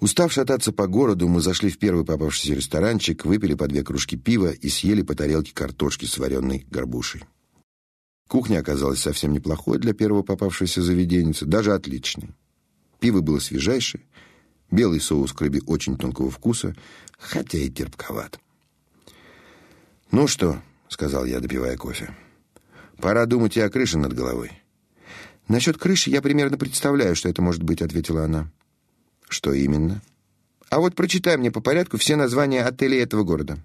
Устав шататься по городу, мы зашли в первый попавшийся ресторанчик, выпили по две кружки пива и съели по тарелке картошки с вареной горбушей. Кухня оказалась совсем неплохой для первого попавшейся заведенницы, даже отличной. Пиво было свежайшее, белый соус к рыбе очень тонкого вкуса, хотя и терпковат. «Ну что?» — сказал я, допивая кофе. «Пора думать и о крыше над головой». «Насчет крыши я примерно представляю, что это может быть», — ответила она. Что именно? А вот прочитай мне по порядку все названия отелей этого города.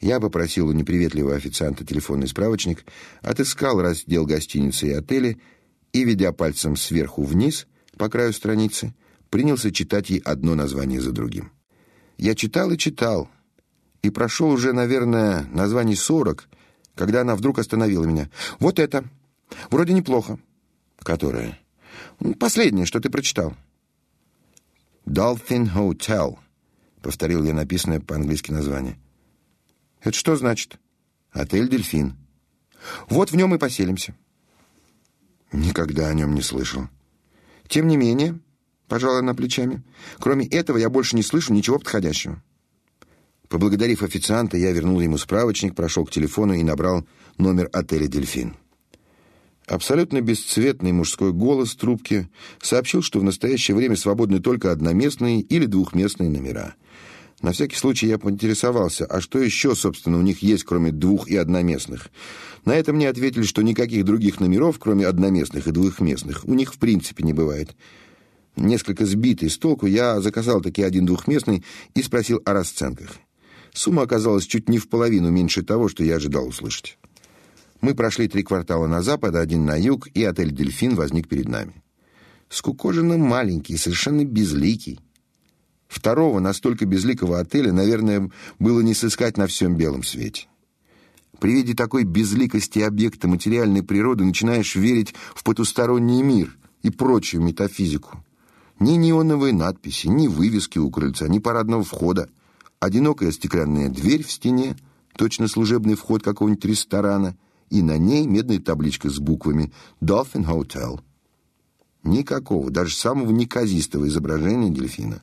Я попросил у неприветливого официанта телефонный справочник, отыскал раздел гостиницы и отели и, ведя пальцем сверху вниз по краю страницы, принялся читать ей одно название за другим. Я читал и читал, и прошел уже, наверное, названий сорок, когда она вдруг остановила меня. «Вот это! Вроде неплохо». «Которое?» «Последнее, что ты прочитал». Dolphin Hotel, повторил я написанное по-английски название. Это что значит? Отель Дельфин. Вот в нем и поселимся. Никогда о нем не слышал. Тем не менее, пожала она плечами, кроме этого я больше не слышу ничего подходящего. Поблагодарив официанта, я вернул ему справочник, прошел к телефону и набрал номер отеля Дельфин. Абсолютно бесцветный мужской голос трубки сообщил, что в настоящее время свободны только одноместные или двухместные номера. На всякий случай я поинтересовался, а что еще, собственно, у них есть, кроме двух- и одноместных. На это мне ответили, что никаких других номеров, кроме одноместных и двухместных, у них в принципе не бывает. Несколько сбитый с толку, я заказал таки один двухместный и спросил о расценках. Сумма оказалась чуть не в половину меньше того, что я ожидал услышать. Мы прошли три квартала на запад, один на юг, и отель «Дельфин» возник перед нами. Скукоженно маленький, совершенно безликий. Второго настолько безликого отеля, наверное, было не сыскать на всем белом свете. При виде такой безликости объекта материальной природы начинаешь верить в потусторонний мир и прочую метафизику. Ни неоновые надписи, ни вывески у крыльца, ни парадного входа. Одинокая стеклянная дверь в стене, точно служебный вход какого-нибудь ресторана — и на ней медная табличка с буквами «Dolphin Hotel». Никакого, даже самого неказистого изображения дельфина.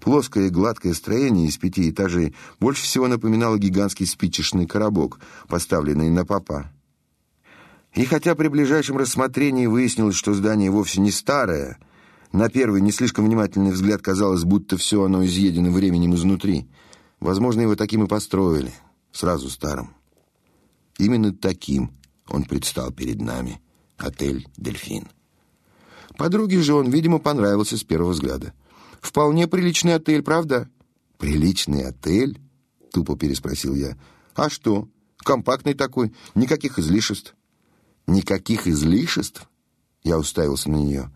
Плоское гладкое строение из пяти этажей больше всего напоминало гигантский спичечный коробок, поставленный на попа. И хотя при ближайшем рассмотрении выяснилось, что здание вовсе не старое, на первый не слишком внимательный взгляд казалось, будто все оно изъедено временем изнутри. Возможно, его таким и построили, сразу старым. Именно таким он предстал перед нами. Отель «Дельфин». Подруге же он, видимо, понравился с первого взгляда. «Вполне приличный отель, правда?» «Приличный отель?» — тупо переспросил я. «А что? Компактный такой, никаких излишеств». «Никаких излишеств?» Я уставился на нее.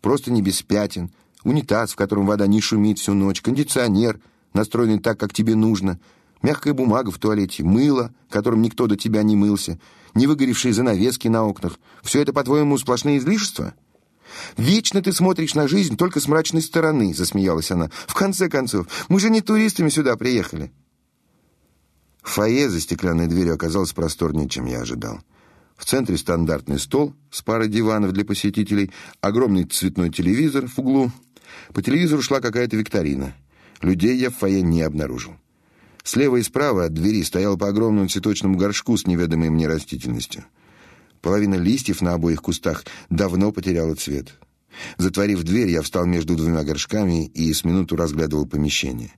«Просто не без пятен, унитаз, в котором вода не шумит всю ночь, кондиционер, настроенный так, как тебе нужно, Мягкая бумага в туалете, мыло, которым никто до тебя не мылся, невыгоревшие занавески на окнах. Все это, по-твоему, сплошные излишества? «Вечно ты смотришь на жизнь только с мрачной стороны», — засмеялась она. «В конце концов, мы же не туристами сюда приехали». Фойе за стеклянной дверью оказалось просторнее, чем я ожидал. В центре стандартный стол с парой диванов для посетителей, огромный цветной телевизор в углу. По телевизору шла какая-то викторина. Людей я в фойе не обнаружил. Слева и справа от двери стоял по огромному цветочному горшку с неведомой мне растительностью. Половина листьев на обоих кустах давно потеряла цвет. Затворив дверь, я встал между двумя горшками и с минуту разглядывал помещение.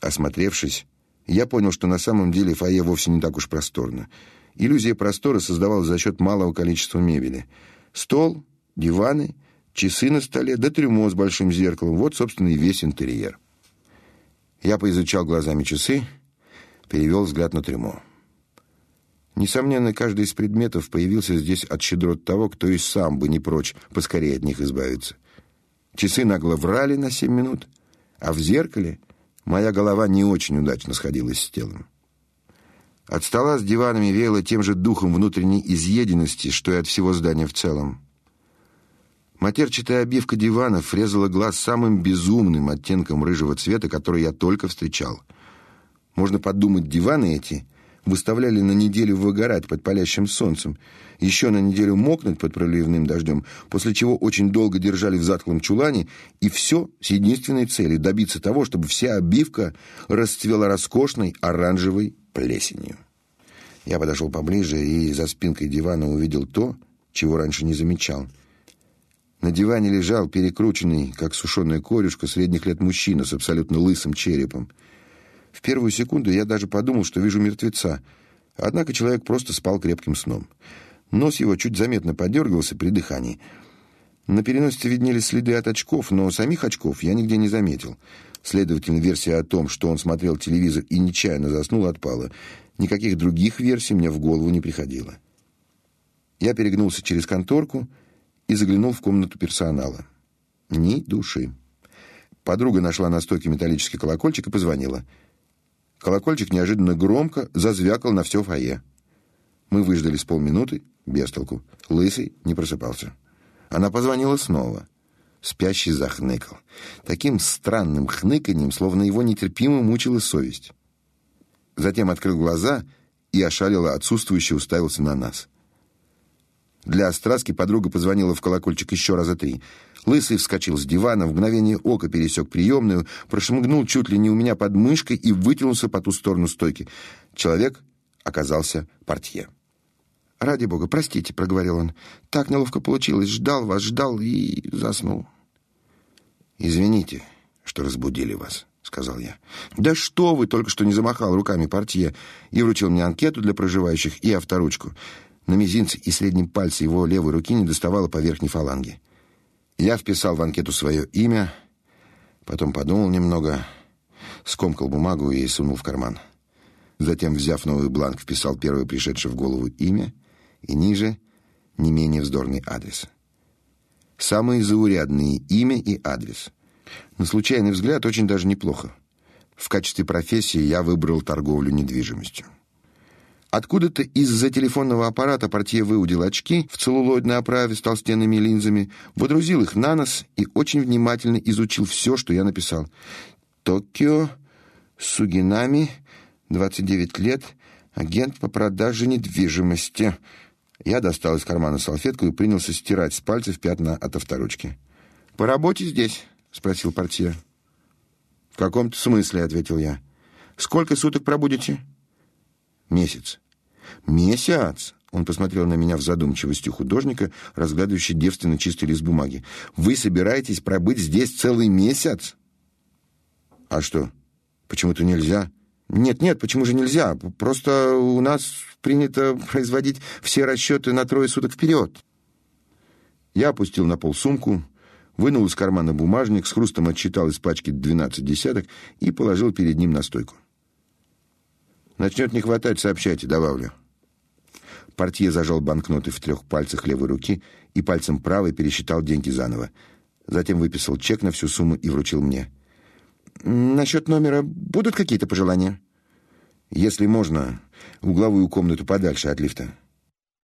Осмотревшись, я понял, что на самом деле фойе вовсе не так уж просторно. Иллюзия простора создавалась за счет малого количества мебели. Стол, диваны, часы на столе, да трюмо с большим зеркалом. Вот, собственно, и весь интерьер. Я поизучал глазами часы, перевел взгляд на трюмо. Несомненно, каждый из предметов появился здесь от щедрот того, кто и сам бы не прочь поскорее от них избавиться. Часы нагло врали на семь минут, а в зеркале моя голова не очень удачно сходилась с телом. От стола с диванами веяло тем же духом внутренней изъеденности, что и от всего здания в целом. Матерчатая обивка диванов врезала глаз самым безумным оттенком рыжего цвета, который я только встречал. Можно подумать, диваны эти выставляли на неделю выгорать под палящим солнцем, еще на неделю мокнуть под проливным дождем, после чего очень долго держали в затхлом чулане, и все с единственной целью добиться того, чтобы вся обивка расцвела роскошной оранжевой плесенью. Я подошел поближе и за спинкой дивана увидел то, чего раньше не замечал. На диване лежал перекрученный, как сушеная корюшка, средних лет мужчина с абсолютно лысым черепом. В первую секунду я даже подумал, что вижу мертвеца. Однако человек просто спал крепким сном. Нос его чуть заметно подергался при дыхании. На переносице виднелись следы от очков, но самих очков я нигде не заметил. Следовательно, версия о том, что он смотрел телевизор и нечаянно заснул, отпала. Никаких других версий мне в голову не приходило. Я перегнулся через конторку и заглянул в комнату персонала. Ни души. Подруга нашла на стойке металлический колокольчик и позвонила. Колокольчик неожиданно громко зазвякал на все фойе. Мы выждали с полминуты, без толку. Лысый не просыпался. Она позвонила снова. Спящий захныкал. Таким странным хныканьем, словно его нетерпимо мучила совесть. Затем открыл глаза и ошалело отсутствующе уставился на нас. Для остраски подруга позвонила в колокольчик еще раза три. Лысый вскочил с дивана, в мгновение ока пересек приемную, прошмыгнул чуть ли не у меня под мышкой и вытянулся по ту сторону стойки. Человек оказался портье. «Ради бога, простите», — проговорил он. «Так неловко получилось. Ждал вас, ждал и заснул». «Извините, что разбудили вас», — сказал я. «Да что вы!» — только что не замахал руками портье и вручил мне анкету для проживающих и авторучку. На мизинце и среднем пальце его левой руки не доставало по верхней фаланге. Я вписал в анкету свое имя, потом подумал немного, скомкал бумагу и сунул в карман. Затем, взяв новый бланк, вписал первое пришедшее в голову имя и ниже не менее вздорный адрес. Самые заурядные имя и адрес. На случайный взгляд очень даже неплохо. В качестве профессии я выбрал торговлю недвижимостью. Откуда-то из-за телефонного аппарата портье выудил очки в целлулоидной оправе с толстенными линзами, водрузил их на нос и очень внимательно изучил все, что я написал. «Токио, Сугинами, 29 лет, агент по продаже недвижимости». Я достал из кармана салфетку и принялся стирать с пальцев пятна от авторучки. «По работе здесь?» — спросил портье. «В каком-то смысле», — ответил я. «Сколько суток пробудете?» «Месяц». «Месяц?» Он посмотрел на меня в задумчивости художника, разглядывающий девственно чистый лист бумаги. «Вы собираетесь пробыть здесь целый месяц?» «А что, почему-то нельзя?» «Нет, нет, почему же нельзя? Просто у нас принято производить все расчеты на трое суток вперед». Я опустил на пол сумку, вынул из кармана бумажник, с хрустом отчитал из пачки двенадцать десяток и положил перед ним на стойку. Начнет не хватать, сообщайте, добавлю. Портье зажал банкноты в трех пальцах левой руки и пальцем правой пересчитал деньги заново. Затем выписал чек на всю сумму и вручил мне. Насчет номера будут какие-то пожелания? Если можно, угловую комнату подальше от лифта.